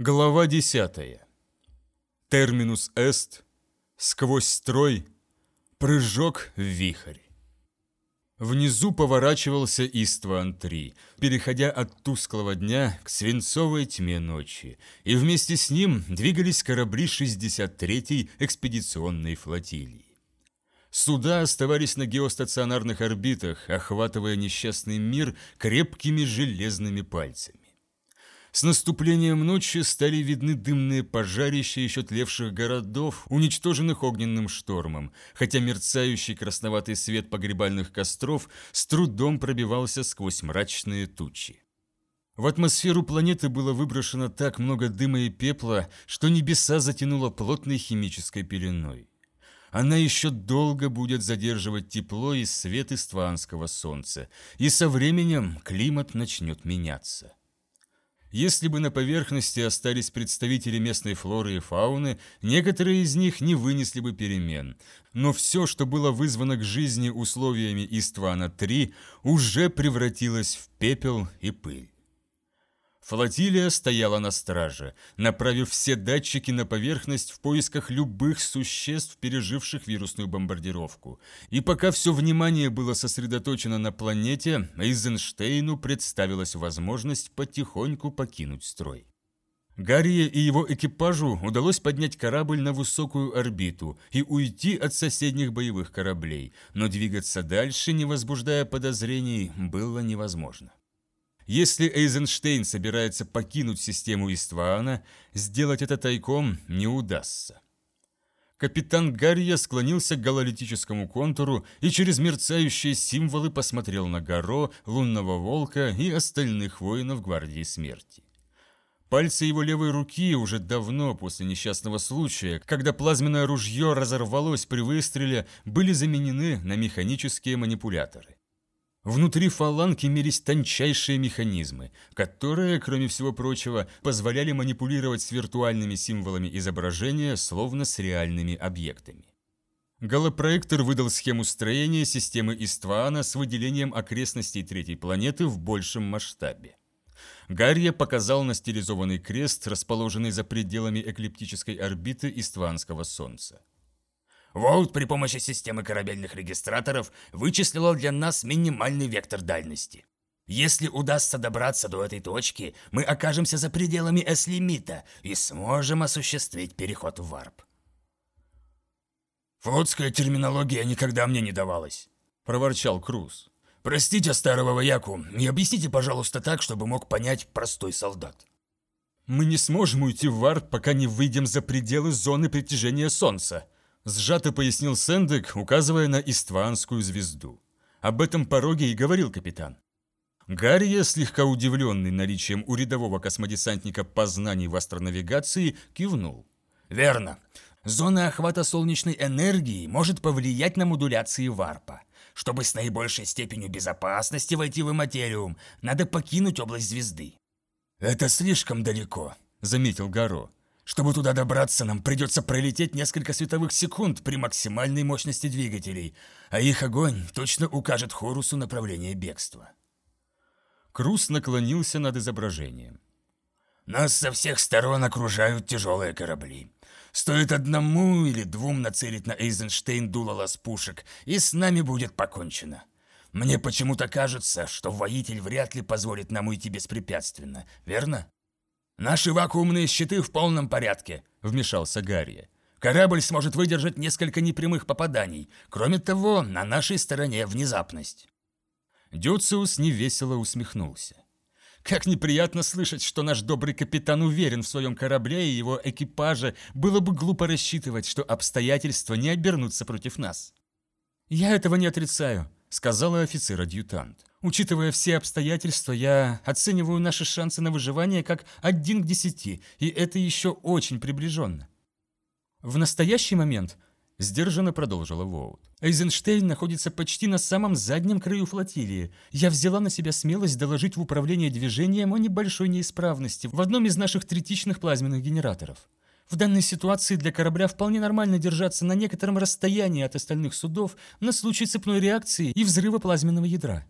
Глава 10. Терминус эст. Сквозь строй. Прыжок в вихрь. Внизу поворачивался Истван-3, переходя от тусклого дня к свинцовой тьме ночи, и вместе с ним двигались корабли 63-й экспедиционной флотилии. Суда оставались на геостационарных орбитах, охватывая несчастный мир крепкими железными пальцами. С наступлением ночи стали видны дымные пожарища еще тлевших городов, уничтоженных огненным штормом, хотя мерцающий красноватый свет погребальных костров с трудом пробивался сквозь мрачные тучи. В атмосферу планеты было выброшено так много дыма и пепла, что небеса затянуло плотной химической пеленой. Она еще долго будет задерживать тепло и свет истванского солнца, и со временем климат начнет меняться. Если бы на поверхности остались представители местной флоры и фауны, некоторые из них не вынесли бы перемен. Но все, что было вызвано к жизни условиями Иствана-3, уже превратилось в пепел и пыль. Флотилия стояла на страже, направив все датчики на поверхность в поисках любых существ, переживших вирусную бомбардировку. И пока все внимание было сосредоточено на планете, Эйзенштейну представилась возможность потихоньку покинуть строй. Гарри и его экипажу удалось поднять корабль на высокую орбиту и уйти от соседних боевых кораблей, но двигаться дальше, не возбуждая подозрений, было невозможно. Если Эйзенштейн собирается покинуть систему Иствана, сделать это тайком не удастся. Капитан Гарья склонился к гололитическому контуру и через мерцающие символы посмотрел на Горо, Лунного Волка и остальных воинов Гвардии Смерти. Пальцы его левой руки уже давно после несчастного случая, когда плазменное ружье разорвалось при выстреле, были заменены на механические манипуляторы. Внутри фаланг имелись тончайшие механизмы, которые, кроме всего прочего, позволяли манипулировать с виртуальными символами изображения, словно с реальными объектами. Голопроектор выдал схему строения системы Иствана с выделением окрестностей третьей планеты в большем масштабе. Гарья показал на стилизованный крест, расположенный за пределами эклиптической орбиты Истванского Солнца. Волт при помощи системы корабельных регистраторов вычислила для нас минимальный вектор дальности. Если удастся добраться до этой точки, мы окажемся за пределами S-лимита и сможем осуществить переход в варп. «Флотская терминология никогда мне не давалась», – проворчал Круз. «Простите старого вояку и объясните, пожалуйста, так, чтобы мог понять простой солдат». «Мы не сможем уйти в варп, пока не выйдем за пределы зоны притяжения Солнца», Сжато пояснил Сендек, указывая на Истванскую звезду. Об этом пороге и говорил капитан. Гарри, слегка удивленный наличием у рядового космодесантника познаний в астронавигации, кивнул. «Верно. Зона охвата солнечной энергии может повлиять на модуляции варпа. Чтобы с наибольшей степенью безопасности войти в материум, надо покинуть область звезды». «Это слишком далеко», — заметил Гаро. Чтобы туда добраться, нам придется пролететь несколько световых секунд при максимальной мощности двигателей, а их огонь точно укажет Хорусу направление бегства. Крус наклонился над изображением. Нас со всех сторон окружают тяжелые корабли. Стоит одному или двум нацелить на Эйзенштейн дуло пушек, и с нами будет покончено. Мне почему-то кажется, что воитель вряд ли позволит нам уйти беспрепятственно, верно? «Наши вакуумные щиты в полном порядке», — вмешался Гарри. «Корабль сможет выдержать несколько непрямых попаданий. Кроме того, на нашей стороне внезапность». Дюциус невесело усмехнулся. Как неприятно слышать, что наш добрый капитан уверен в своем корабле и его экипаже, было бы глупо рассчитывать, что обстоятельства не обернутся против нас. «Я этого не отрицаю», — сказала офицер-адъютант. Учитывая все обстоятельства, я оцениваю наши шансы на выживание как один к десяти, и это еще очень приближенно. В настоящий момент, сдержанно продолжила Воут, Эйзенштейн находится почти на самом заднем краю флотилии. Я взяла на себя смелость доложить в управление движением о небольшой неисправности в одном из наших третичных плазменных генераторов. В данной ситуации для корабля вполне нормально держаться на некотором расстоянии от остальных судов на случай цепной реакции и взрыва плазменного ядра.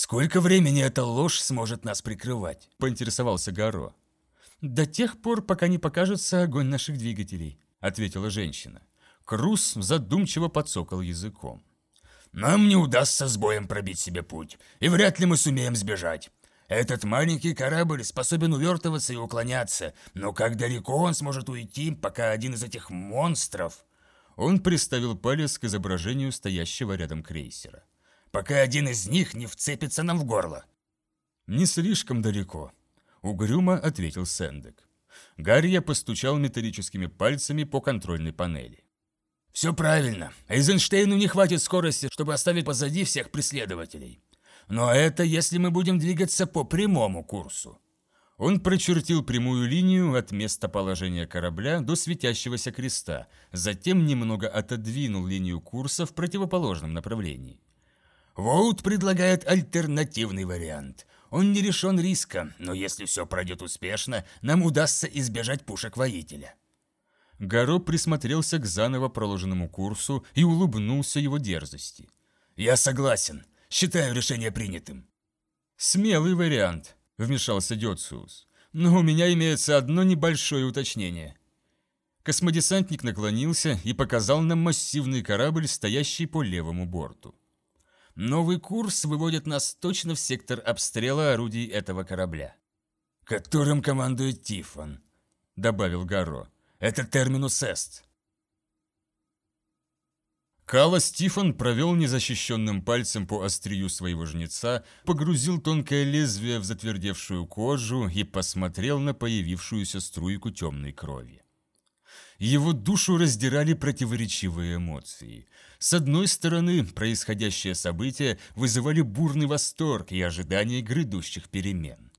«Сколько времени эта ложь сможет нас прикрывать?» – поинтересовался Гаро. «До тех пор, пока не покажется огонь наших двигателей», — ответила женщина. Крус задумчиво подсокал языком. «Нам не удастся с боем пробить себе путь, и вряд ли мы сумеем сбежать. Этот маленький корабль способен увертываться и уклоняться, но как далеко он сможет уйти, пока один из этих монстров...» Он приставил палец к изображению стоящего рядом крейсера. «Пока один из них не вцепится нам в горло». «Не слишком далеко», — угрюмо ответил Сэндек. Гарри постучал металлическими пальцами по контрольной панели. «Все правильно. Эйзенштейну не хватит скорости, чтобы оставить позади всех преследователей. Но это если мы будем двигаться по прямому курсу». Он прочертил прямую линию от места положения корабля до светящегося креста, затем немного отодвинул линию курса в противоположном направлении. Воут предлагает альтернативный вариант. Он не лишен риска, но если все пройдет успешно, нам удастся избежать пушек воителя. Гаро присмотрелся к заново проложенному курсу и улыбнулся его дерзости. «Я согласен. Считаю решение принятым». «Смелый вариант», — вмешался Дёциус. «Но у меня имеется одно небольшое уточнение». Космодесантник наклонился и показал нам массивный корабль, стоящий по левому борту. Новый курс выводит нас точно в сектор обстрела орудий этого корабля. «Которым командует Тифон», — добавил Гаро. Это терминус эст. Кала Стифан провел незащищенным пальцем по острию своего жнеца, погрузил тонкое лезвие в затвердевшую кожу и посмотрел на появившуюся струйку темной крови. Его душу раздирали противоречивые эмоции. С одной стороны, происходящее событие вызывали бурный восторг и ожидание грядущих перемен.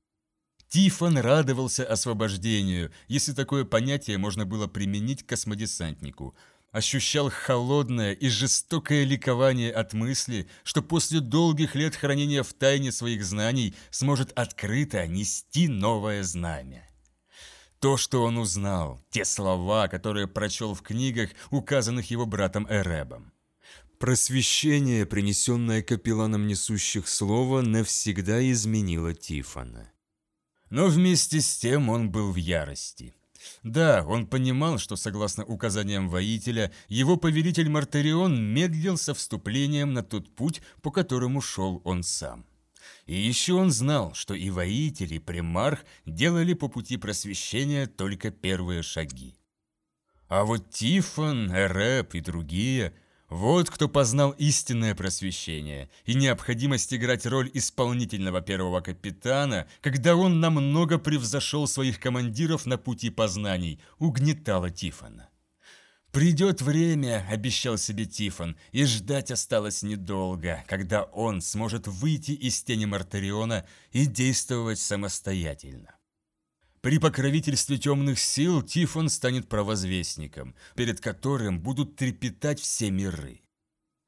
Тифон радовался освобождению, если такое понятие можно было применить к космодесантнику. Ощущал холодное и жестокое ликование от мысли, что после долгих лет хранения в тайне своих знаний сможет открыто нести новое знамя. То, что он узнал, те слова, которые прочел в книгах, указанных его братом Эребом. Просвещение, принесенное капелланом несущих слова, навсегда изменило Тифона. Но вместе с тем он был в ярости. Да, он понимал, что, согласно указаниям воителя, его повелитель Мартарион медлил со вступлением на тот путь, по которому шел он сам. И еще он знал, что и воитель, и примарх делали по пути просвещения только первые шаги. А вот Тифон, Эреп и другие – вот кто познал истинное просвещение и необходимость играть роль исполнительного первого капитана, когда он намного превзошел своих командиров на пути познаний, угнетало Тифона. «Придет время», — обещал себе Тифон, и ждать осталось недолго, когда он сможет выйти из тени Мартариона и действовать самостоятельно. При покровительстве темных сил Тифон станет провозвестником, перед которым будут трепетать все миры.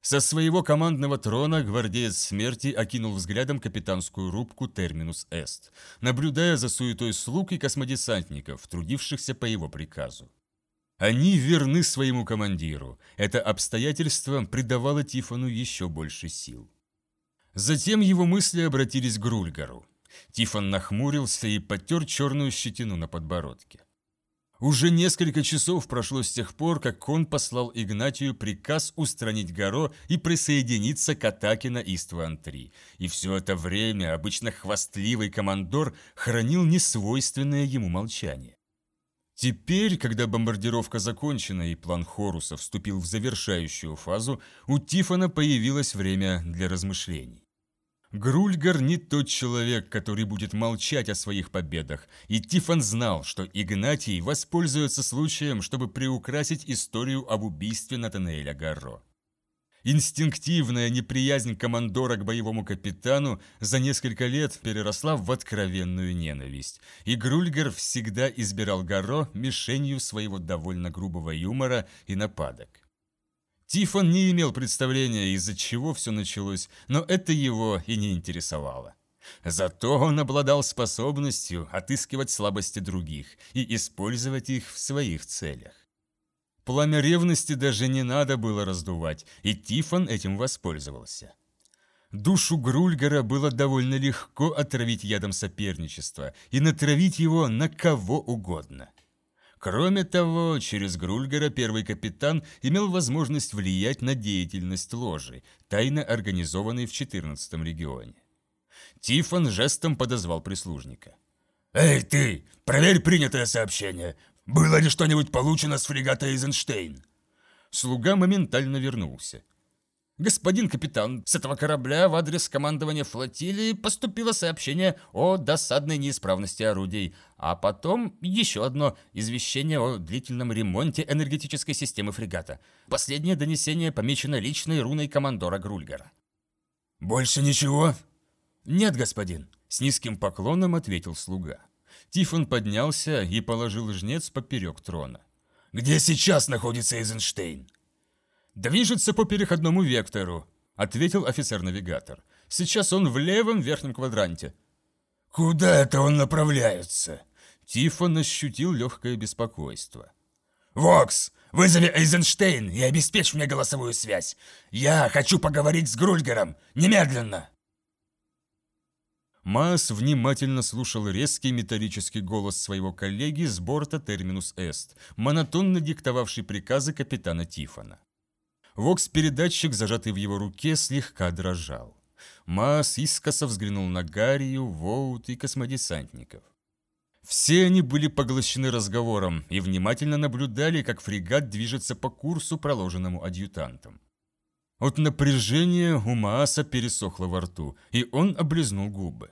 Со своего командного трона гвардеец смерти окинул взглядом капитанскую рубку Терминус Эст, наблюдая за суетой слуг и космодесантников, трудившихся по его приказу. Они верны своему командиру. Это обстоятельство придавало Тифону еще больше сил. Затем его мысли обратились к Грульгару. Тифон нахмурился и потер черную щетину на подбородке. Уже несколько часов прошло с тех пор, как он послал Игнатию приказ устранить Горо и присоединиться к атаке на Истван-3. И все это время обычно хвастливый командор хранил несвойственное ему молчание. Теперь, когда бомбардировка закончена и план Хоруса вступил в завершающую фазу, у Тифона появилось время для размышлений. Грульгар не тот человек, который будет молчать о своих победах, и Тифон знал, что Игнатий воспользуется случаем, чтобы приукрасить историю об убийстве Натанаэля Гарро. Инстинктивная неприязнь командора к боевому капитану за несколько лет переросла в откровенную ненависть, и Грульгар всегда избирал Гарро мишенью своего довольно грубого юмора и нападок. Тифон не имел представления, из-за чего все началось, но это его и не интересовало. Зато он обладал способностью отыскивать слабости других и использовать их в своих целях. Пламя ревности даже не надо было раздувать, и Тифон этим воспользовался. Душу Грульгара было довольно легко отравить ядом соперничества и натравить его на кого угодно. Кроме того, через Грульгара первый капитан имел возможность влиять на деятельность ложи, тайно организованной в 14 регионе. Тифон жестом подозвал прислужника. «Эй, ты! Проверь принятое сообщение! Было ли что-нибудь получено с фрегата Эйзенштейн?» Слуга моментально вернулся. «Господин капитан, с этого корабля в адрес командования флотилии поступило сообщение о досадной неисправности орудий, а потом еще одно извещение о длительном ремонте энергетической системы фрегата. Последнее донесение помечено личной руной командора Грульгара». «Больше ничего?» «Нет, господин», — с низким поклоном ответил слуга. Тифон поднялся и положил жнец поперек трона. «Где сейчас находится Эйзенштейн?» «Движется по переходному вектору», — ответил офицер-навигатор. «Сейчас он в левом верхнем квадранте». «Куда это он направляется?» Тифон ощутил легкое беспокойство. «Вокс, вызови Эйзенштейн и обеспечь мне голосовую связь. Я хочу поговорить с Грульгером. Немедленно!» Маас внимательно слушал резкий металлический голос своего коллеги с борта Терминус Эст, монотонно диктовавший приказы капитана Тифона. Вокс-передатчик, зажатый в его руке, слегка дрожал. Маас искоса взглянул на Гаррию, Воут и космодесантников. Все они были поглощены разговором и внимательно наблюдали, как фрегат движется по курсу, проложенному адъютантом. От напряжения у Мааса пересохло во рту, и он облизнул губы.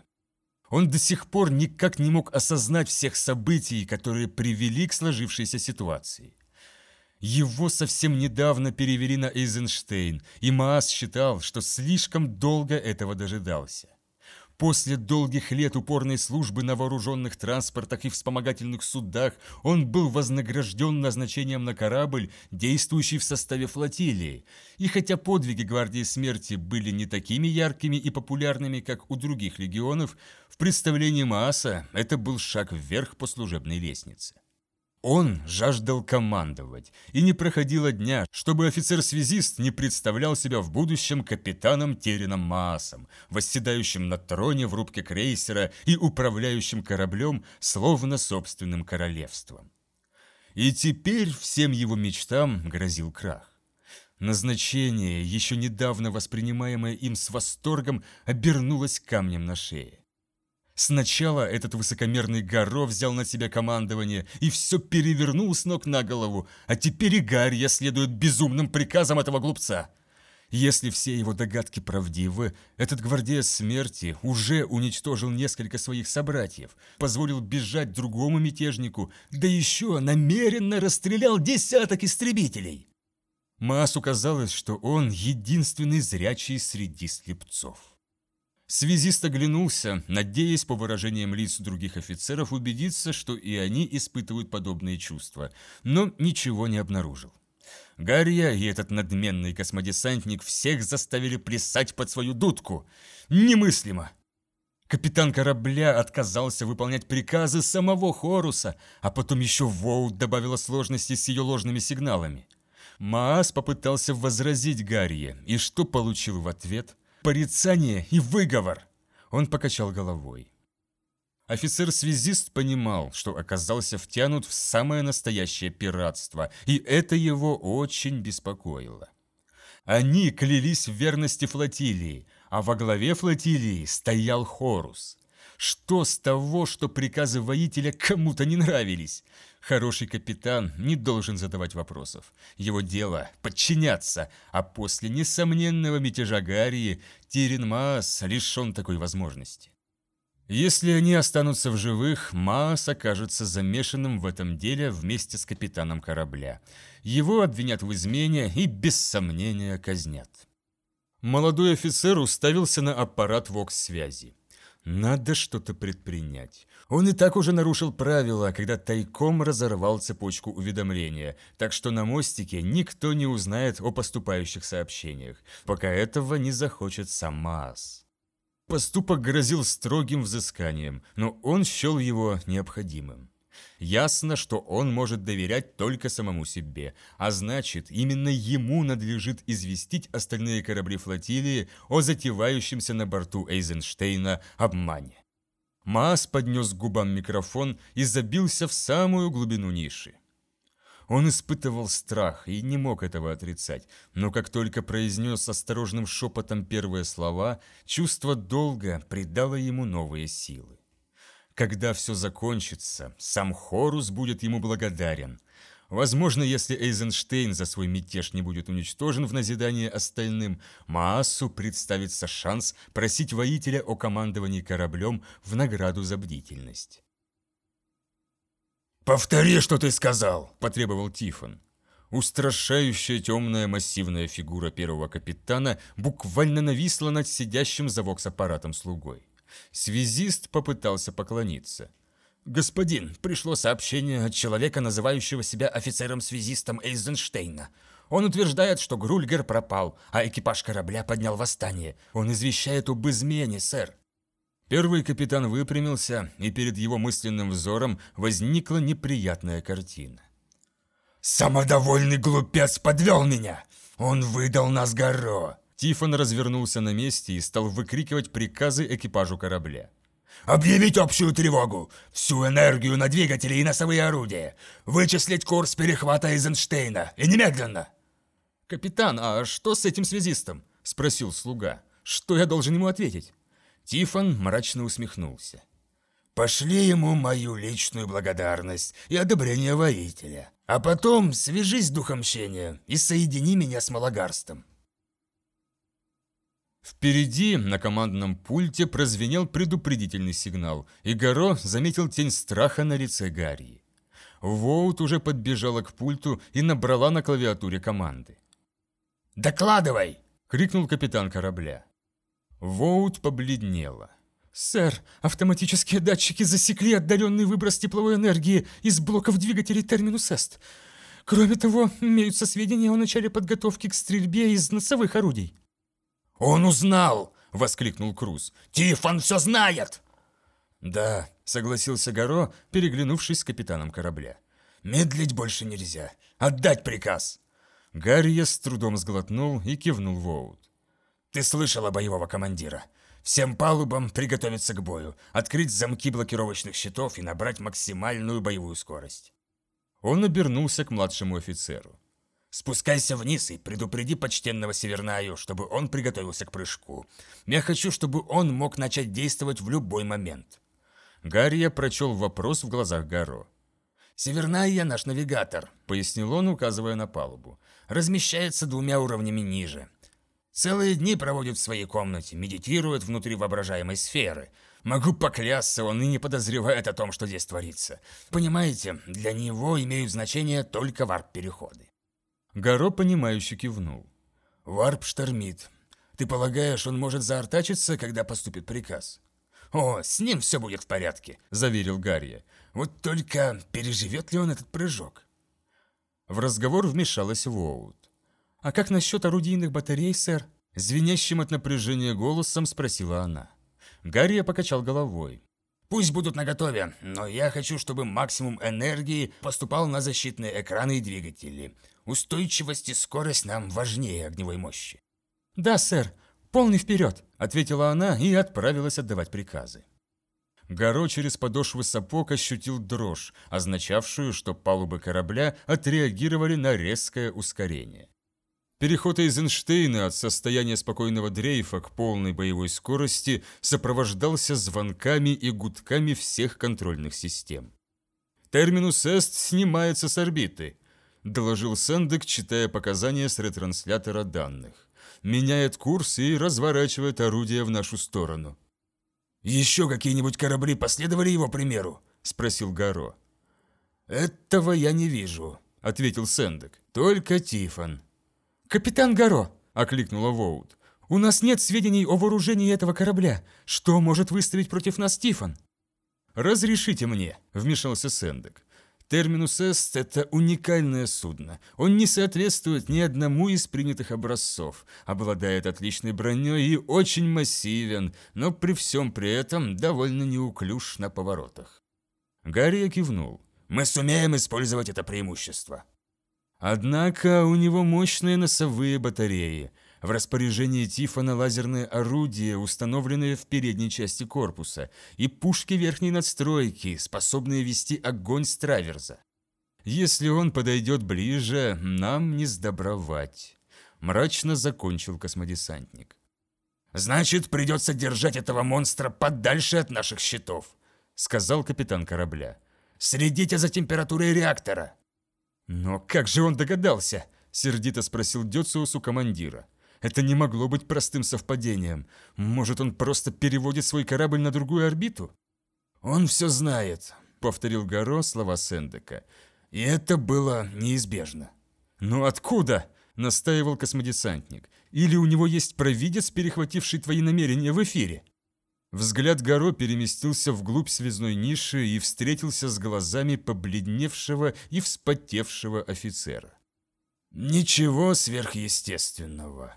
Он до сих пор никак не мог осознать всех событий, которые привели к сложившейся ситуации. Его совсем недавно перевели на Эйзенштейн, и Маас считал, что слишком долго этого дожидался. После долгих лет упорной службы на вооруженных транспортах и вспомогательных судах он был вознагражден назначением на корабль, действующий в составе флотилии. И хотя подвиги Гвардии Смерти были не такими яркими и популярными, как у других легионов, в представлении Мааса это был шаг вверх по служебной лестнице. Он жаждал командовать, и не проходило дня, чтобы офицер-связист не представлял себя в будущем капитаном Терином Маасом, восседающим на троне в рубке крейсера и управляющим кораблем, словно собственным королевством. И теперь всем его мечтам грозил крах. Назначение, еще недавно воспринимаемое им с восторгом, обернулось камнем на шее. Сначала этот высокомерный Гаро взял на себя командование и все перевернул с ног на голову, а теперь и Гарья следует безумным приказам этого глупца. Если все его догадки правдивы, этот гвардея смерти уже уничтожил несколько своих собратьев, позволил бежать другому мятежнику, да еще намеренно расстрелял десяток истребителей. Маасу казалось, что он единственный зрячий среди слепцов. Связист оглянулся, надеясь по выражениям лиц других офицеров убедиться, что и они испытывают подобные чувства, но ничего не обнаружил. Гарья и этот надменный космодесантник всех заставили плясать под свою дудку. Немыслимо! Капитан корабля отказался выполнять приказы самого Хоруса, а потом еще Воут добавила сложности с ее ложными сигналами. Маас попытался возразить Гарье, и что получил в ответ? Порицание и выговор!» Он покачал головой. Офицер-связист понимал, что оказался втянут в самое настоящее пиратство, и это его очень беспокоило. Они клялись в верности флотилии, а во главе флотилии стоял Хорус. Что с того, что приказы воителя кому-то не нравились? Хороший капитан не должен задавать вопросов. Его дело – подчиняться, а после несомненного мятежа Гарри Тирин Маас лишен такой возможности. Если они останутся в живых, Маас окажется замешанным в этом деле вместе с капитаном корабля. Его обвинят в измене и без сомнения казнят. Молодой офицер уставился на аппарат ВОКС-связи. Надо что-то предпринять. Он и так уже нарушил правила, когда тайком разорвал цепочку уведомления, так что на мостике никто не узнает о поступающих сообщениях, пока этого не захочет сам Маас. Поступок грозил строгим взысканием, но он счел его необходимым. Ясно, что он может доверять только самому себе, а значит, именно ему надлежит известить остальные корабли флотилии о затевающемся на борту Эйзенштейна обмане. Маас поднес к губам микрофон и забился в самую глубину ниши. Он испытывал страх и не мог этого отрицать, но как только произнес осторожным шепотом первые слова, чувство долга придало ему новые силы. Когда все закончится, сам Хорус будет ему благодарен. Возможно, если Эйзенштейн за свой мятеж не будет уничтожен в назидание остальным, Маасу представится шанс просить воителя о командовании кораблем в награду за бдительность. «Повтори, что ты сказал!» – потребовал Тифон. Устрашающая темная массивная фигура первого капитана буквально нависла над сидящим за вокс-аппаратом слугой. Связист попытался поклониться. «Господин, пришло сообщение от человека, называющего себя офицером-связистом Эйзенштейна. Он утверждает, что Грульгер пропал, а экипаж корабля поднял восстание. Он извещает об измене, сэр». Первый капитан выпрямился, и перед его мысленным взором возникла неприятная картина. «Самодовольный глупец подвел меня! Он выдал нас Горо! Тифон развернулся на месте и стал выкрикивать приказы экипажу корабля. «Объявить общую тревогу! Всю энергию на двигатели и носовые орудия! Вычислить курс перехвата Эйзенштейна! И немедленно!» «Капитан, а что с этим связистом?» – спросил слуга. «Что я должен ему ответить?» Тифон мрачно усмехнулся. «Пошли ему мою личную благодарность и одобрение воителя, а потом свяжись с духом мщения и соедини меня с Малагарстом. Впереди на командном пульте прозвенел предупредительный сигнал, и Горо заметил тень страха на лице Гарри. Воут уже подбежала к пульту и набрала на клавиатуре команды. «Докладывай!» — крикнул капитан корабля. Воут побледнела. «Сэр, автоматические датчики засекли отдаленный выброс тепловой энергии из блоков двигателей Терминус Эст. Кроме того, имеются сведения о начале подготовки к стрельбе из носовых орудий». «Он узнал!» — воскликнул Круз. «Тифон все знает!» «Да», — согласился Горо, переглянувшись с капитаном корабля. «Медлить больше нельзя. Отдать приказ!» Гарри с трудом сглотнул и кивнул Воут. «Ты слышала боевого командира. Всем палубам приготовиться к бою, открыть замки блокировочных щитов и набрать максимальную боевую скорость». Он обернулся к младшему офицеру. Спускайся вниз и предупреди почтенного Севернаю, чтобы он приготовился к прыжку. Я хочу, чтобы он мог начать действовать в любой момент. Гарри прочел вопрос в глазах Гаро. «Северная наш навигатор», — пояснил он, указывая на палубу. «Размещается двумя уровнями ниже. Целые дни проводит в своей комнате, медитирует внутри воображаемой сферы. Могу поклясться, он и не подозревает о том, что здесь творится. Понимаете, для него имеют значение только варп-переходы. Горо, понимающе кивнул. «Варп штормит. Ты полагаешь, он может заортачиться, когда поступит приказ?» «О, с ним все будет в порядке», – заверил Гарри. «Вот только переживет ли он этот прыжок?» В разговор вмешалась Воут. «А как насчет орудийных батарей, сэр?» Звенящим от напряжения голосом спросила она. Гарри покачал головой. «Пусть будут наготове, но я хочу, чтобы максимум энергии поступал на защитные экраны и двигатели. Устойчивость и скорость нам важнее огневой мощи. «Да, сэр, полный вперед!» – ответила она и отправилась отдавать приказы. Горо через подошвы сапог ощутил дрожь, означавшую, что палубы корабля отреагировали на резкое ускорение. Переход Эйзенштейна от состояния спокойного дрейфа к полной боевой скорости сопровождался звонками и гудками всех контрольных систем. Терминус Эст снимается с орбиты. – доложил Сэндек, читая показания с ретранслятора данных. «Меняет курс и разворачивает орудие в нашу сторону». «Еще какие-нибудь корабли последовали его примеру?» – спросил Гаро. «Этого я не вижу», – ответил Сэндек. «Только Тифон». «Капитан Гаро!» – окликнула Воут. «У нас нет сведений о вооружении этого корабля. Что может выставить против нас Тифон?» «Разрешите мне», – вмешался Сэндек. Терминус Эст – это уникальное судно. Он не соответствует ни одному из принятых образцов, обладает отличной броней и очень массивен, но при всем при этом довольно неуклюж на поворотах. Гарри кивнул. «Мы сумеем использовать это преимущество». Однако у него мощные носовые батареи. В распоряжении Тифона лазерные орудия, установленные в передней части корпуса, и пушки верхней надстройки, способные вести огонь с траверза. Если он подойдет ближе, нам не сдобровать. Мрачно закончил космодесантник. «Значит, придется держать этого монстра подальше от наших щитов», сказал капитан корабля. «Следите за температурой реактора». «Но как же он догадался?» сердито спросил Дёциус у командира. Это не могло быть простым совпадением. Может, он просто переводит свой корабль на другую орбиту? «Он все знает», — повторил Гаро слова Сендека. «И это было неизбежно». «Но откуда?» — настаивал космодесантник. «Или у него есть провидец, перехвативший твои намерения в эфире?» Взгляд Гаро переместился вглубь связной ниши и встретился с глазами побледневшего и вспотевшего офицера. «Ничего сверхъестественного»,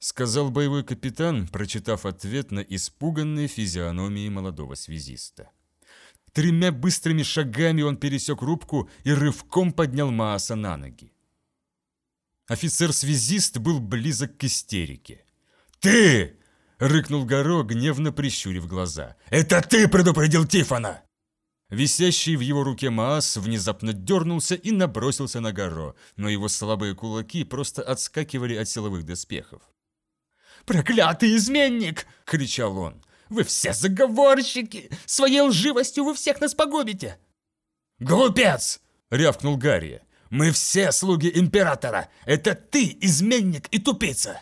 сказал боевой капитан, прочитав ответ на испуганные физиономии молодого связиста. Тремя быстрыми шагами он пересек рубку и рывком поднял Мааса на ноги. Офицер-связист был близок к истерике. «Ты!» — рыкнул Горо, гневно прищурив глаза. «Это ты предупредил Тифона!» Висящий в его руке Маас внезапно дернулся и набросился на Горо, но его слабые кулаки просто отскакивали от силовых доспехов. «Проклятый изменник!» — кричал он. «Вы все заговорщики! Своей лживостью вы всех нас погубите!» «Глупец!» — рявкнул Гарри. «Мы все слуги Императора! Это ты, изменник и тупица!»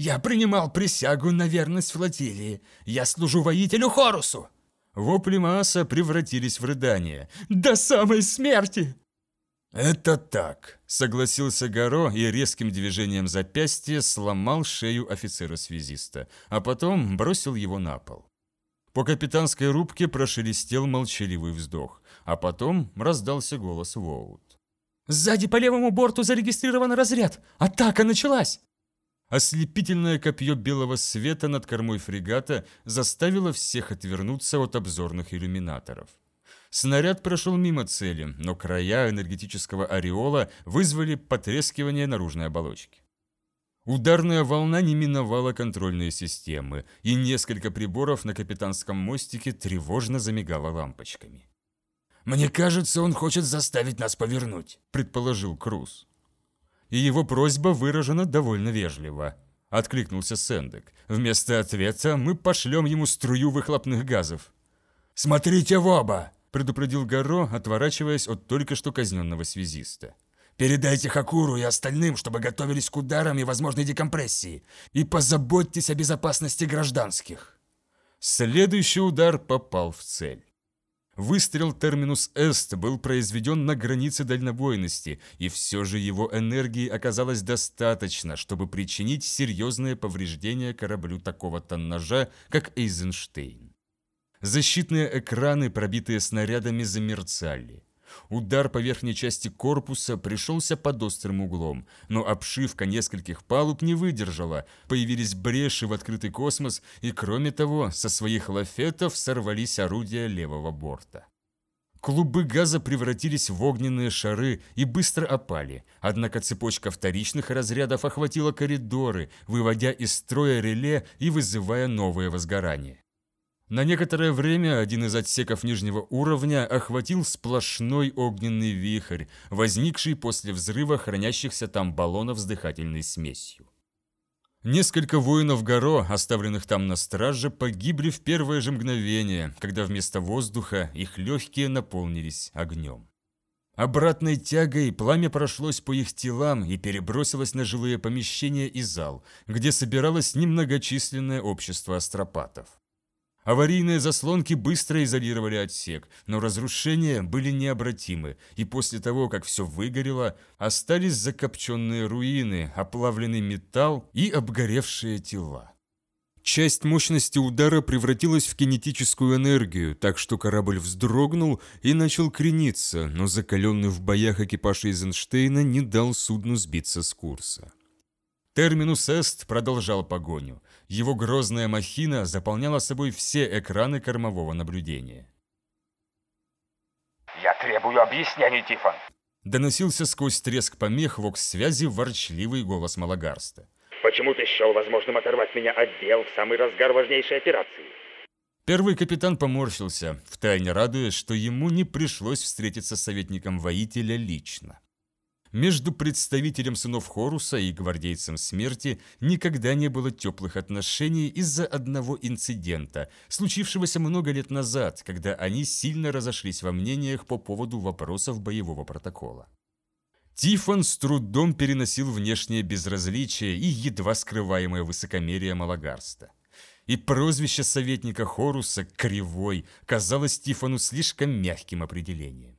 «Я принимал присягу на верность флотилии. Я служу воителю Хорусу!» Вопли Мааса превратились в рыдание. «До самой смерти!» «Это так», — согласился Горо и резким движением запястья сломал шею офицера-связиста, а потом бросил его на пол. По капитанской рубке прошелестел молчаливый вздох, а потом раздался голос Воут. «Сзади по левому борту зарегистрирован разряд! Атака началась!» Ослепительное копье белого света над кормой фрегата заставило всех отвернуться от обзорных иллюминаторов. Снаряд прошел мимо цели, но края энергетического ореола вызвали потрескивание наружной оболочки. Ударная волна не миновала контрольные системы, и несколько приборов на капитанском мостике тревожно замигало лампочками. «Мне кажется, он хочет заставить нас повернуть», — предположил Круз. И его просьба выражена довольно вежливо. Откликнулся Сендек. Вместо ответа мы пошлем ему струю выхлопных газов. «Смотрите в оба!» предупредил Гаро, отворачиваясь от только что казненного связиста. «Передайте Хакуру и остальным, чтобы готовились к ударам и возможной декомпрессии, и позаботьтесь о безопасности гражданских». Следующий удар попал в цель. Выстрел терминус Эст был произведен на границе дальнобойности, и все же его энергии оказалось достаточно, чтобы причинить серьезные повреждения кораблю такого тоннажа, как Эйзенштейн. Защитные экраны, пробитые снарядами, замерцали. Удар по верхней части корпуса пришелся под острым углом, но обшивка нескольких палуб не выдержала, появились бреши в открытый космос, и кроме того, со своих лафетов сорвались орудия левого борта. Клубы газа превратились в огненные шары и быстро опали, однако цепочка вторичных разрядов охватила коридоры, выводя из строя реле и вызывая новое возгорание. На некоторое время один из отсеков нижнего уровня охватил сплошной огненный вихрь, возникший после взрыва хранящихся там баллонов с дыхательной смесью. Несколько воинов Горо, оставленных там на страже, погибли в первое же мгновение, когда вместо воздуха их легкие наполнились огнем. Обратной тягой пламя прошлось по их телам и перебросилось на жилые помещения и зал, где собиралось немногочисленное общество астропатов. Аварийные заслонки быстро изолировали отсек, но разрушения были необратимы, и после того, как все выгорело, остались закопченные руины, оплавленный металл и обгоревшие тела. Часть мощности удара превратилась в кинетическую энергию, так что корабль вздрогнул и начал крениться, но закаленный в боях экипаж Эйзенштейна не дал судну сбиться с курса. Терминус Эст продолжал погоню. Его грозная махина заполняла собой все экраны кормового наблюдения. требую объяснений, Тифон. Доносился сквозь треск помех вокс-связи ворчливый голос Малагарста. Почему ты счел возможным оторвать меня от дел в самый разгар важнейшей операции? Первый капитан поморщился, втайне радуясь, что ему не пришлось встретиться с советником воителя лично. Между представителем сынов Хоруса и гвардейцем смерти никогда не было теплых отношений из-за одного инцидента, случившегося много лет назад, когда они сильно разошлись во мнениях по поводу вопросов боевого протокола. Тифон с трудом переносил внешнее безразличие и едва скрываемое высокомерие Малагарста. И прозвище советника Хоруса «Кривой» казалось Тифону слишком мягким определением.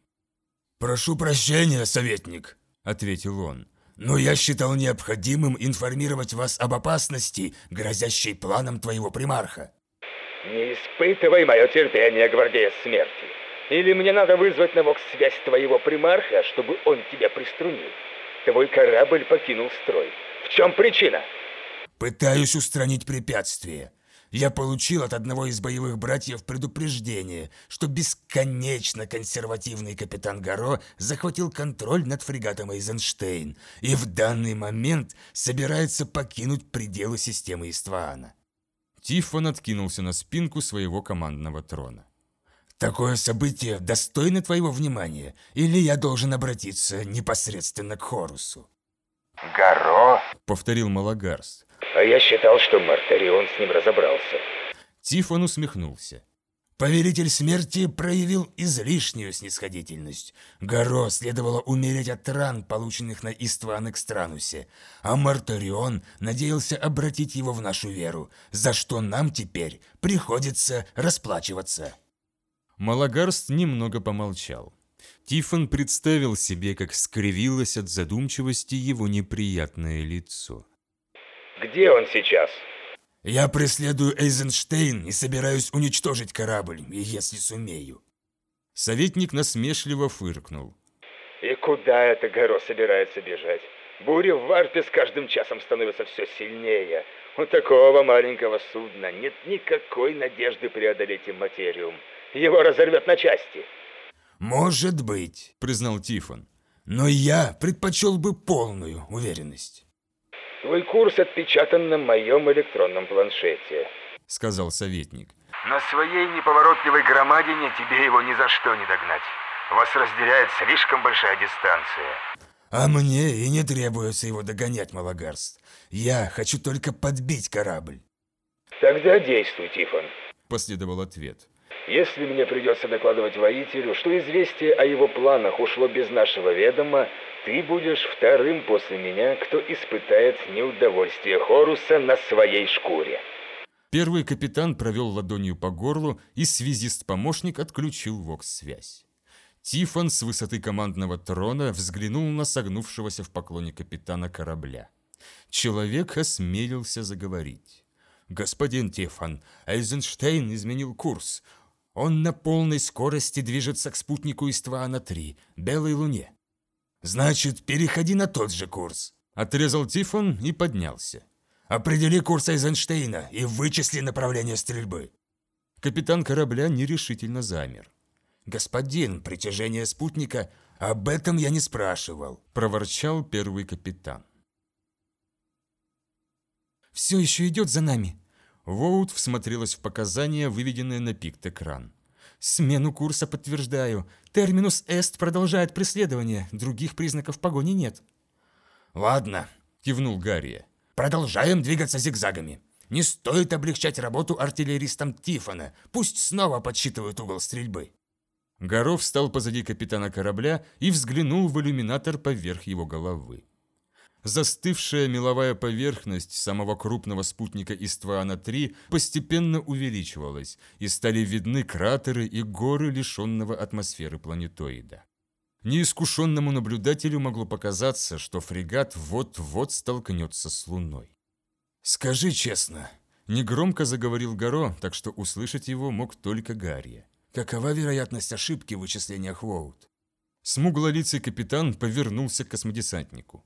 «Прошу прощения, советник», — ответил он. «Но я считал необходимым информировать вас об опасности, грозящей планам твоего примарха». «Не испытывай мое терпение, гвардея смерти. Или мне надо вызвать на связь твоего примарха, чтобы он тебя приструнил. Твой корабль покинул строй. В чем причина?» «Пытаюсь устранить препятствие. Я получил от одного из боевых братьев предупреждение, что бесконечно консервативный капитан Гаро захватил контроль над фрегатом Эйзенштейн и в данный момент собирается покинуть пределы системы Иствана. Тифон откинулся на спинку своего командного трона. Такое событие достойно твоего внимания, или я должен обратиться непосредственно к Хорусу? «Гаро?» — повторил Малагарс. А я считал, что Мартарион с ним разобрался. Тифон усмехнулся. Повелитель смерти проявил излишнюю снисходительность. Горо следовало умереть от ран, полученных на Истван Экстранусе, а Мартарион надеялся обратить его в нашу веру, за что нам теперь приходится расплачиваться. Малагарст немного помолчал. Тифон представил себе, как скривилось от задумчивости его неприятное лицо. Где он сейчас? Я преследую Эйзенштейн и собираюсь уничтожить корабль, если сумею. Советник насмешливо фыркнул. И куда это Горо собирается бежать? Буря в варпе с каждым часом становится все сильнее. У такого маленького судна нет никакой надежды преодолеть им материум. Его разорвет на части. «Может быть», — признал Тифон. «Но я предпочел бы полную уверенность». Твой курс отпечатан на моем электронном планшете», — сказал советник. «На своей неповоротливой громадине тебе его ни за что не догнать. Вас разделяет слишком большая дистанция». «А мне и не требуется его догонять, Малагарст. Я хочу только подбить корабль». «Тогда действуй, Тифон», — последовал ответ. «Если мне придется докладывать воителю, что известие о его планах ушло без нашего ведома, ты будешь вторым после меня, кто испытает неудовольствие Хоруса на своей шкуре. Первый капитан провел ладонью по горлу, и связист-помощник отключил вокс-связь. Тифон с высоты командного трона взглянул на согнувшегося в поклоне капитана корабля. Человек осмелился заговорить. «Господин Тифон, Эйзенштейн изменил курс. Он на полной скорости движется к спутнику Иствана-3, Белой Луне. «Значит, переходи на тот же курс», – отрезал Тифон и поднялся. «Определи курс Эйзенштейна и вычисли направление стрельбы». Капитан корабля нерешительно замер. «Господин, притяжение спутника, об этом я не спрашивал», – проворчал первый капитан. «Все еще идет за нами». Воут всмотрелась в показания, выведенные на пикт-экран. Смену курса подтверждаю. Терминус Эст продолжает преследование. Других признаков погони нет. Ладно, кивнул Гарри. Продолжаем двигаться зигзагами. Не стоит облегчать работу артиллеристам Тифона. Пусть снова подсчитывают угол стрельбы. Горов встал позади капитана корабля и взглянул в иллюминатор поверх его головы. Застывшая меловая поверхность самого крупного спутника Иствана-3 постепенно увеличивалась, и стали видны кратеры и горы лишенного атмосферы планетоида. Неискушенному наблюдателю могло показаться, что фрегат вот-вот столкнется с Луной. «Скажи честно», — негромко заговорил Горо, так что услышать его мог только Гарри. «Какова вероятность ошибки в вычислениях Воут?» Смуглолицый капитан повернулся к космодесантнику.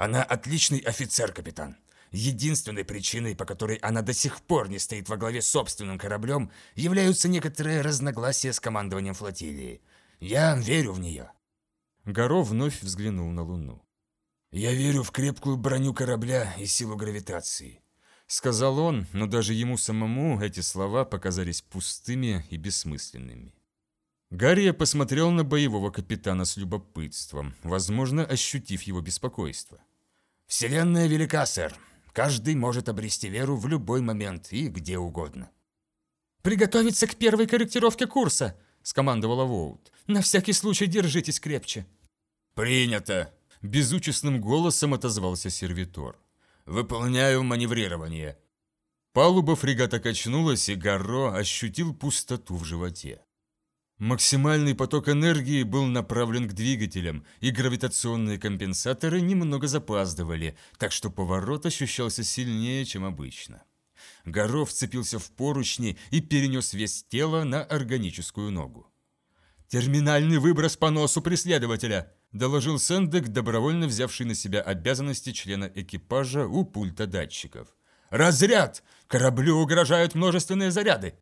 Она отличный офицер, капитан. Единственной причиной, по которой она до сих пор не стоит во главе собственным кораблем, являются некоторые разногласия с командованием флотилии. Я верю в нее. Горо вновь взглянул на Луну. «Я верю в крепкую броню корабля и силу гравитации», — сказал он, но даже ему самому эти слова показались пустыми и бессмысленными. Гарри посмотрел на боевого капитана с любопытством, возможно, ощутив его беспокойство. «Вселенная велика, сэр. Каждый может обрести веру в любой момент и где угодно». «Приготовиться к первой корректировке курса!» – скомандовала Воут. «На всякий случай держитесь крепче». «Принято!» – безучестным голосом отозвался сервитор. «Выполняю маневрирование». Палуба фрегата качнулась, и Гарро ощутил пустоту в животе. Максимальный поток энергии был направлен к двигателям, и гравитационные компенсаторы немного запаздывали, так что поворот ощущался сильнее, чем обычно. Горов вцепился в поручни и перенес вес тела на органическую ногу. «Терминальный выброс по носу преследователя!» – доложил Сендек, добровольно взявший на себя обязанности члена экипажа у пульта датчиков. «Разряд! Кораблю угрожают множественные заряды!»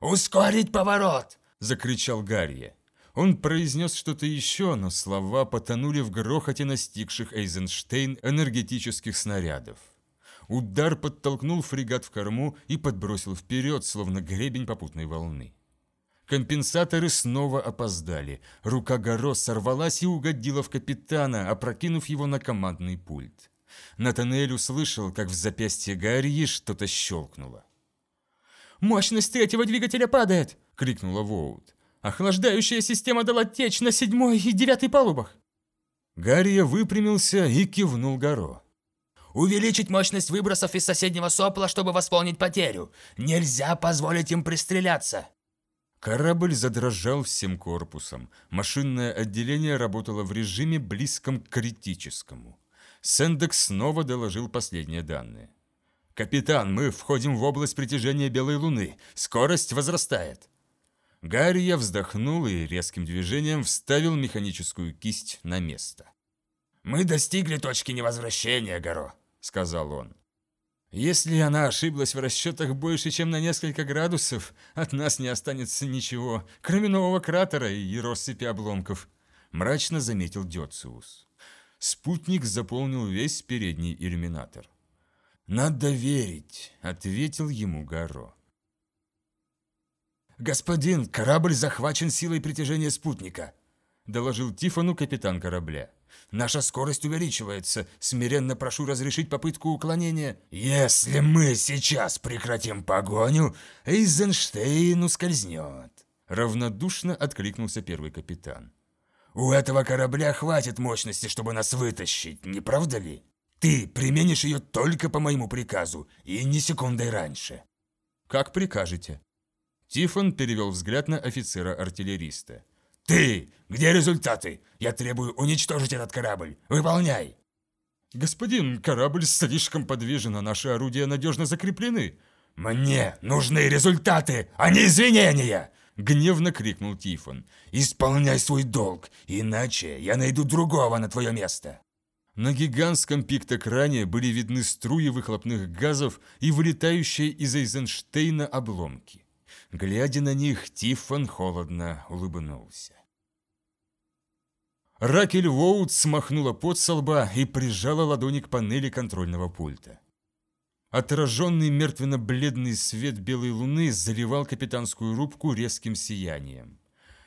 «Ускорить поворот!» – закричал Гарри. Он произнес что-то еще, но слова потонули в грохоте настигших Эйзенштейн энергетических снарядов. Удар подтолкнул фрегат в корму и подбросил вперед, словно гребень попутной волны. Компенсаторы снова опоздали. Рука Горо сорвалась и угодила в капитана, опрокинув его на командный пульт. Натанель услышал, как в запястье Гарри что-то щелкнуло. «Мощность третьего двигателя падает!» — крикнула Воут. «Охлаждающая система дала течь на седьмой и девятой палубах!» Гарри выпрямился и кивнул Горо. Увеличить мощность выбросов из соседнего сопла, чтобы восполнить потерю. Нельзя позволить им пристреляться. Корабль задрожал всем корпусом. Машинное отделение работало в режиме близком к критическому. Сендекс снова доложил последние данные. «Капитан, мы входим в область притяжения Белой Луны. Скорость возрастает». Гаррия вздохнул и резким движением вставил механическую кисть на место. «Мы достигли точки невозвращения, Горо сказал он. Если она ошиблась в расчетах больше, чем на несколько градусов, от нас не останется ничего, кроме нового кратера и россыпи обломков, мрачно заметил Дёциус. Спутник заполнил весь передний иллюминатор. «Надо верить», — ответил ему Гаро. «Господин, корабль захвачен силой притяжения спутника», — доложил Тифону капитан корабля. Наша скорость увеличивается. Смиренно прошу разрешить попытку уклонения. Если мы сейчас прекратим погоню, Эйзенштейн ускользнет. Равнодушно откликнулся первый капитан. У этого корабля хватит мощности, чтобы нас вытащить, не правда ли? Ты применишь ее только по моему приказу и ни секундой раньше. Как прикажете. Тифон перевел взгляд на офицера-артиллериста. «Ты! Где результаты? Я требую уничтожить этот корабль! Выполняй!» «Господин, корабль слишком подвижен, а наши орудия надежно закреплены!» «Мне нужны результаты, а не извинения!» Гневно крикнул Тифон. «Исполняй свой долг, иначе я найду другого на твое место!» На гигантском пиктокране были видны струи выхлопных газов и вылетающие из Эйзенштейна обломки. Глядя на них, Тиффан холодно улыбнулся. Ракель Воут смахнула пот лба и прижала ладони к панели контрольного пульта. Отраженный мертвенно-бледный свет белой луны заливал капитанскую рубку резким сиянием.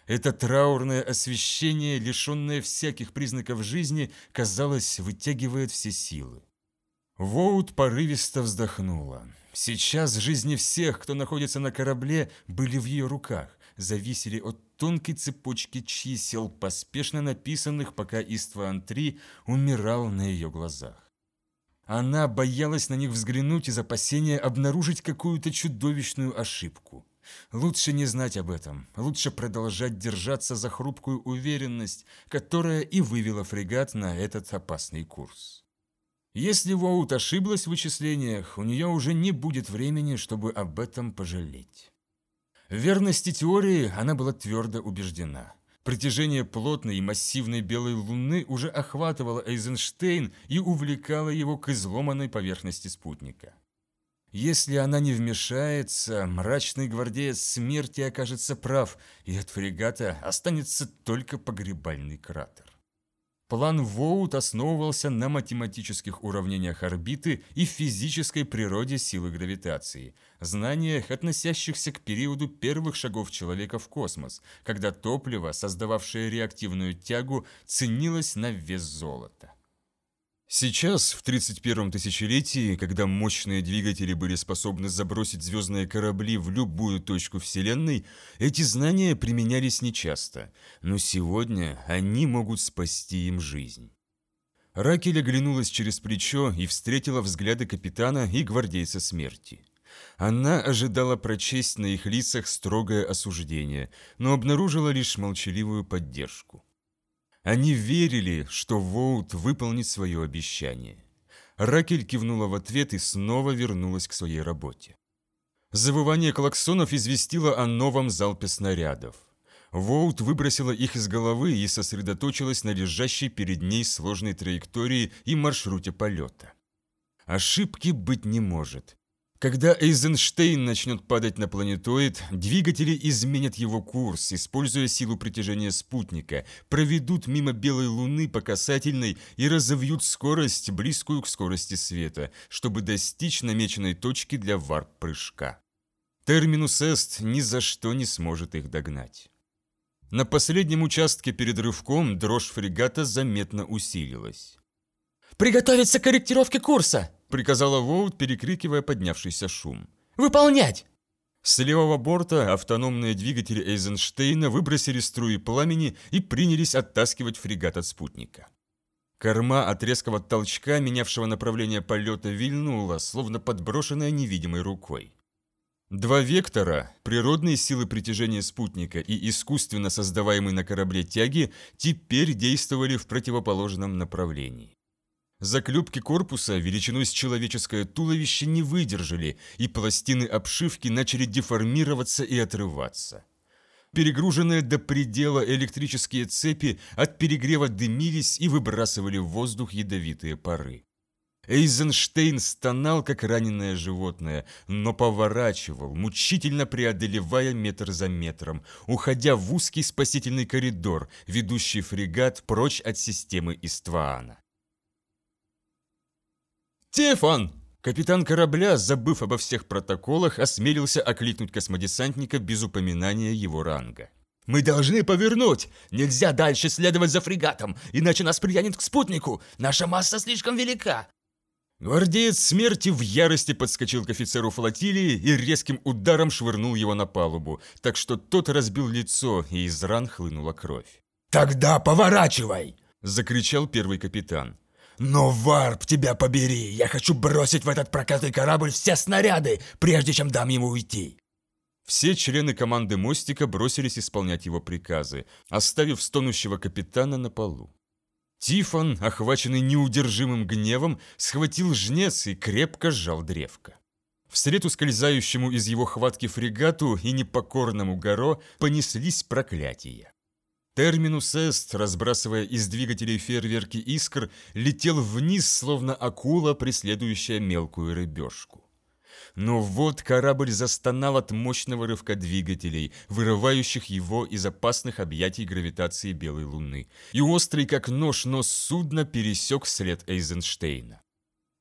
Это траурное освещение, лишенное всяких признаков жизни, казалось, вытягивает все силы. Воут порывисто вздохнула. Сейчас жизни всех, кто находится на корабле, были в ее руках, зависели от тонкой цепочки чисел, поспешно написанных, пока Истван-3 умирал на ее глазах. Она боялась на них взглянуть из опасения обнаружить какую-то чудовищную ошибку. Лучше не знать об этом, лучше продолжать держаться за хрупкую уверенность, которая и вывела фрегат на этот опасный курс. Если Воут ошиблась в вычислениях, у нее уже не будет времени, чтобы об этом пожалеть. В верности теории она была твердо убеждена. Притяжение плотной и массивной белой луны уже охватывало Эйзенштейн и увлекало его к изломанной поверхности спутника. Если она не вмешается, мрачный гвардеец смерти окажется прав, и от фрегата останется только погребальный кратер. План Воут основывался на математических уравнениях орбиты и физической природе силы гравитации, знаниях, относящихся к периоду первых шагов человека в космос, когда топливо, создававшее реактивную тягу, ценилось на вес золота. Сейчас, в 31-м тысячелетии, когда мощные двигатели были способны забросить звездные корабли в любую точку Вселенной, эти знания применялись нечасто, но сегодня они могут спасти им жизнь. Ракель оглянулась через плечо и встретила взгляды капитана и гвардейца смерти. Она ожидала прочесть на их лицах строгое осуждение, но обнаружила лишь молчаливую поддержку. Они верили, что Воут выполнит свое обещание. Ракель кивнула в ответ и снова вернулась к своей работе. Завывание клаксонов известило о новом залпе снарядов. Воут выбросила их из головы и сосредоточилась на лежащей перед ней сложной траектории и маршруте полета. Ошибки быть не может. Когда Эйзенштейн начнет падать на планетоид, двигатели изменят его курс, используя силу притяжения спутника, проведут мимо белой луны по касательной и разовьют скорость, близкую к скорости света, чтобы достичь намеченной точки для варп-прыжка. Терминус Эст ни за что не сможет их догнать. На последнем участке перед рывком дрожь фрегата заметно усилилась. «Приготовиться к корректировке курса!» – приказала Воут, перекрикивая поднявшийся шум. «Выполнять!» С левого борта автономные двигатели Эйзенштейна выбросили струи пламени и принялись оттаскивать фрегат от спутника. Корма от резкого толчка, менявшего направление полета, вильнула, словно подброшенная невидимой рукой. Два вектора, природные силы притяжения спутника и искусственно создаваемые на корабле тяги, теперь действовали в противоположном направлении. Заклепки корпуса величиной с человеческое туловище не выдержали, и пластины обшивки начали деформироваться и отрываться. Перегруженные до предела электрические цепи от перегрева дымились и выбрасывали в воздух ядовитые пары. Эйзенштейн стонал, как раненое животное, но поворачивал, мучительно преодолевая метр за метром, уходя в узкий спасительный коридор, ведущий фрегат прочь от системы Истваана. «Тифон!» Капитан корабля, забыв обо всех протоколах, осмелился окликнуть космодесантника без упоминания его ранга. «Мы должны повернуть! Нельзя дальше следовать за фрегатом, иначе нас притянет к спутнику! Наша масса слишком велика!» Гвардеец смерти в ярости подскочил к офицеру флотилии и резким ударом швырнул его на палубу, так что тот разбил лицо, и из ран хлынула кровь. «Тогда поворачивай!» – закричал первый капитан. «Но, Варп, тебя побери! Я хочу бросить в этот проклятый корабль все снаряды, прежде чем дам ему уйти!» Все члены команды мостика бросились исполнять его приказы, оставив стонущего капитана на полу. Тифон, охваченный неудержимым гневом, схватил жнец и крепко сжал древко. Вслед ускользающему из его хватки фрегату и непокорному горо понеслись проклятия. Терминус Эст, разбрасывая из двигателей фейерверки искр, летел вниз, словно акула, преследующая мелкую рыбешку. Но вот корабль застонал от мощного рывка двигателей, вырывающих его из опасных объятий гравитации Белой Луны, и острый как нож нос судна пересек след Эйзенштейна.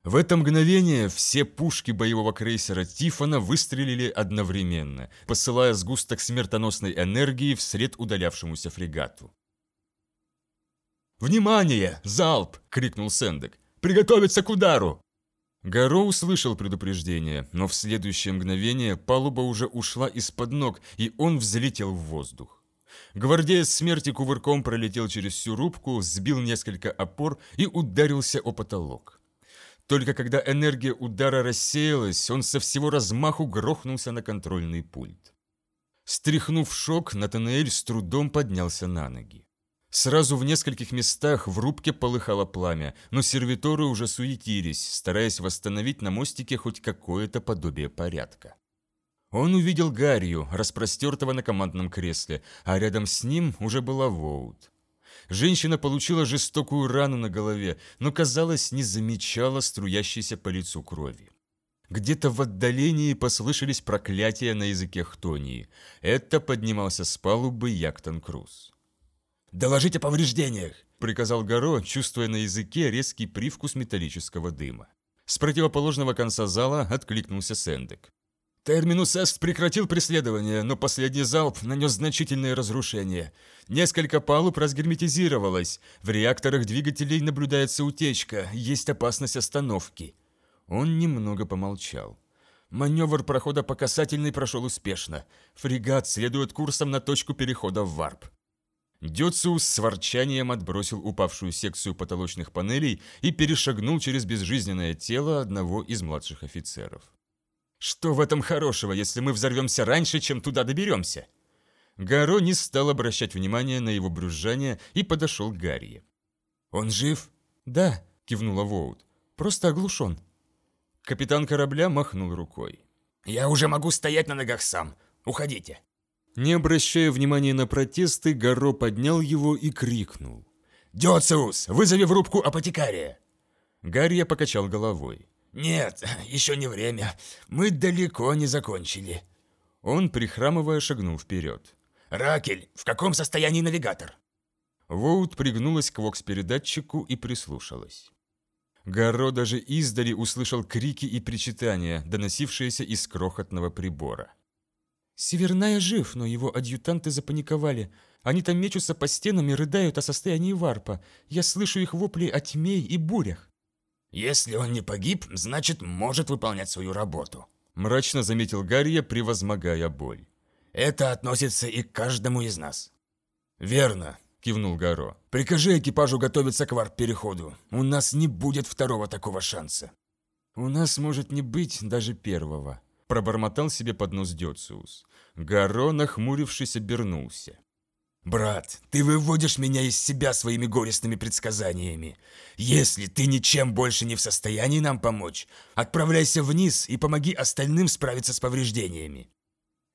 В это мгновение все пушки боевого крейсера Тифона выстрелили одновременно, посылая сгусток смертоносной энергии вслед удалявшемуся фрегату. «Внимание! Залп!» — крикнул Сендек. «Приготовиться к удару!» Гаро услышал предупреждение, но в следующее мгновение палуба уже ушла из-под ног, и он взлетел в воздух. Гвардеец смерти кувырком пролетел через всю рубку, сбил несколько опор и ударился о потолок. Только когда энергия удара рассеялась, он со всего размаху грохнулся на контрольный пульт. Стряхнув шок, Натанаэль с трудом поднялся на ноги. Сразу в нескольких местах в рубке полыхало пламя, но сервиторы уже суетились, стараясь восстановить на мостике хоть какое-то подобие порядка. Он увидел Гарью, распростертого на командном кресле, а рядом с ним уже была Воут. Женщина получила жестокую рану на голове, но, казалось, не замечала струящейся по лицу крови. Где-то в отдалении послышались проклятия на языке Хтонии. Это поднимался с палубы Яктон Круз. «Доложить о повреждениях!» — приказал Горо, чувствуя на языке резкий привкус металлического дыма. С противоположного конца зала откликнулся Сендек. Терминус Эст прекратил преследование, но последний залп нанес значительные разрушения. Несколько палуб разгерметизировалось, в реакторах двигателей наблюдается утечка, есть опасность остановки. Он немного помолчал. Маневр прохода по касательной прошел успешно. Фрегат следует курсом на точку перехода в варп. Дёциус с ворчанием отбросил упавшую секцию потолочных панелей и перешагнул через безжизненное тело одного из младших офицеров. «Что в этом хорошего, если мы взорвемся раньше, чем туда доберемся?» Гаро не стал обращать внимания на его брюзжание и подошел к Гарри. «Он жив?» «Да», — кивнула Воут. «Просто оглушен». Капитан корабля махнул рукой. «Я уже могу стоять на ногах сам. Уходите». Не обращая внимания на протесты, Гаро поднял его и крикнул. «Дёциус, вызови в рубку апотекария!» Гарри покачал головой. «Нет, еще не время. Мы далеко не закончили». Он, прихрамывая, шагнул вперед. «Ракель, в каком состоянии навигатор?» Воут пригнулась к вокс-передатчику и прислушалась. Гарро даже издали услышал крики и причитания, доносившиеся из крохотного прибора. «Северная жив, но его адъютанты запаниковали. Они там мечутся по стенам и рыдают о состоянии варпа. Я слышу их вопли о тьме и бурях». «Если он не погиб, значит, может выполнять свою работу», – мрачно заметил Гарри, превозмогая боль. «Это относится и к каждому из нас». «Верно», – кивнул Гаро. «Прикажи экипажу готовиться к варп-переходу. У нас не будет второго такого шанса». «У нас может не быть даже первого», – пробормотал себе под нос Дёциус. Гаро, нахмурившись, обернулся. «Брат, ты выводишь меня из себя своими горестными предсказаниями. Если ты ничем больше не в состоянии нам помочь, отправляйся вниз и помоги остальным справиться с повреждениями».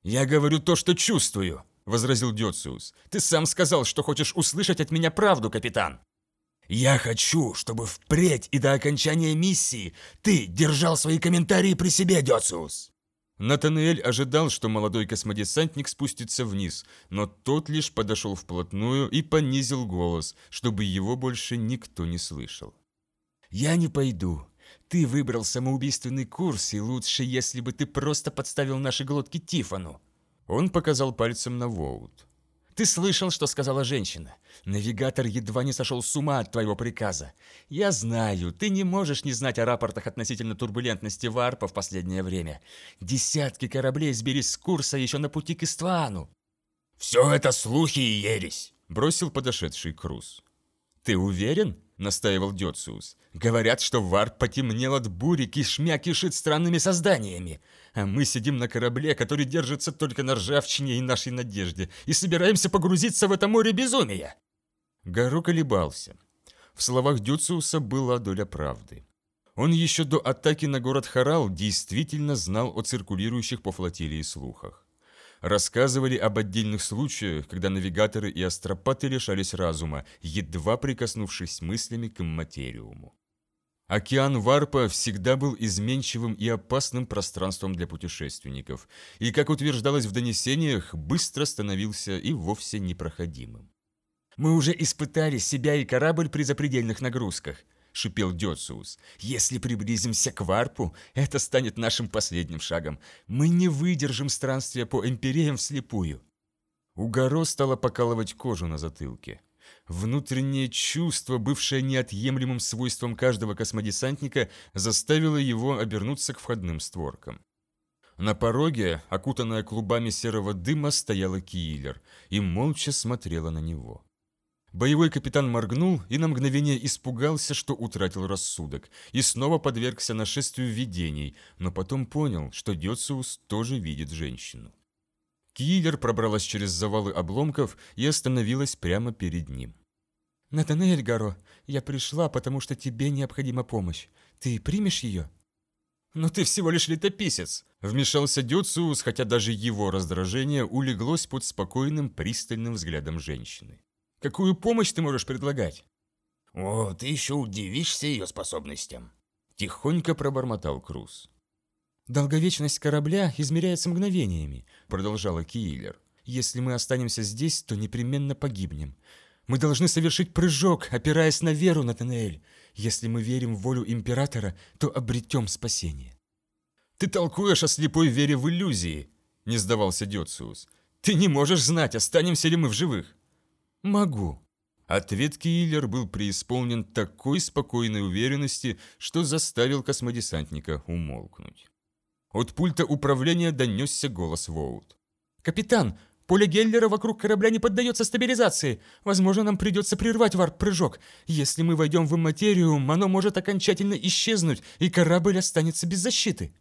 «Я говорю то, что чувствую», — возразил Дёциус. «Ты сам сказал, что хочешь услышать от меня правду, капитан». «Я хочу, чтобы впредь и до окончания миссии ты держал свои комментарии при себе, Дёциус!» Натанель ожидал, что молодой космодесантник спустится вниз, но тот лишь подошел вплотную и понизил голос, чтобы его больше никто не слышал. «Я не пойду. Ты выбрал самоубийственный курс, и лучше, если бы ты просто подставил наши глотки Тифану». Он показал пальцем на Воут. Ты слышал, что сказала женщина? Навигатор едва не сошел с ума от твоего приказа. Я знаю, ты не можешь не знать о рапортах относительно турбулентности варпа в последнее время. Десятки кораблей сбились с курса еще на пути к Иствану. «Все это слухи и ересь», — бросил подошедший Круз. «Ты уверен?» — настаивал Дёциус. «Говорят, что варп потемнел от бури, кишмя кишит странными созданиями. А мы сидим на корабле, который держится только на ржавчине и нашей надежде, и собираемся погрузиться в это море безумия». Гару колебался. В словах Дюциуса была доля правды. Он еще до атаки на город Харал действительно знал о циркулирующих по флотилии слухах. Рассказывали об отдельных случаях, когда навигаторы и астропаты лишались разума, едва прикоснувшись мыслями к материуму. Океан Варпа всегда был изменчивым и опасным пространством для путешественников, и, как утверждалось в донесениях, быстро становился и вовсе непроходимым. «Мы уже испытали себя и корабль при запредельных нагрузках», — шипел Дёциус. «Если приблизимся к Варпу, это станет нашим последним шагом. Мы не выдержим странствия по империям вслепую». У Горо стало покалывать кожу на затылке. Внутреннее чувство, бывшее неотъемлемым свойством каждого космодесантника, заставило его обернуться к входным створкам. На пороге, окутанная клубами серого дыма, стояла Киллер и молча смотрела на него. Боевой капитан моргнул и на мгновение испугался, что утратил рассудок, и снова подвергся нашествию видений, но потом понял, что Дёциус тоже видит женщину. Киллер пробралась через завалы обломков и остановилась прямо перед ним. «Натанель Гаро, я пришла, потому что тебе необходима помощь. Ты примешь ее?» «Но ты всего лишь летописец!» Вмешался Дюциус, хотя даже его раздражение улеглось под спокойным, пристальным взглядом женщины. «Какую помощь ты можешь предлагать?» «О, ты еще удивишься ее способностям!» Тихонько пробормотал Круз. «Долговечность корабля измеряется мгновениями», — продолжала Киллер. «Если мы останемся здесь, то непременно погибнем. Мы должны совершить прыжок, опираясь на веру, Натанаэль. Если мы верим в волю Императора, то обретем спасение». «Ты толкуешь о слепой вере в иллюзии», — не сдавался Дёциус. «Ты не можешь знать, останемся ли мы в живых». «Могу». Ответ Киллер был преисполнен такой спокойной уверенности, что заставил космодесантника умолкнуть. От пульта управления донесся голос Воут. «Капитан, поле Геллера вокруг корабля не поддается стабилизации. Возможно, нам придется прервать варп-прыжок. Если мы войдем в материум, оно может окончательно исчезнуть, и корабль останется без защиты».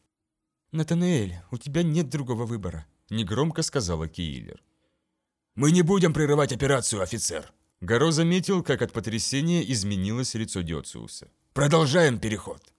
«Натанаэль, у тебя нет другого выбора», — негромко сказала Киллер. «Мы не будем прерывать операцию, офицер», Горо заметил, как от потрясения изменилось лицо Дёциуса. «Продолжаем переход».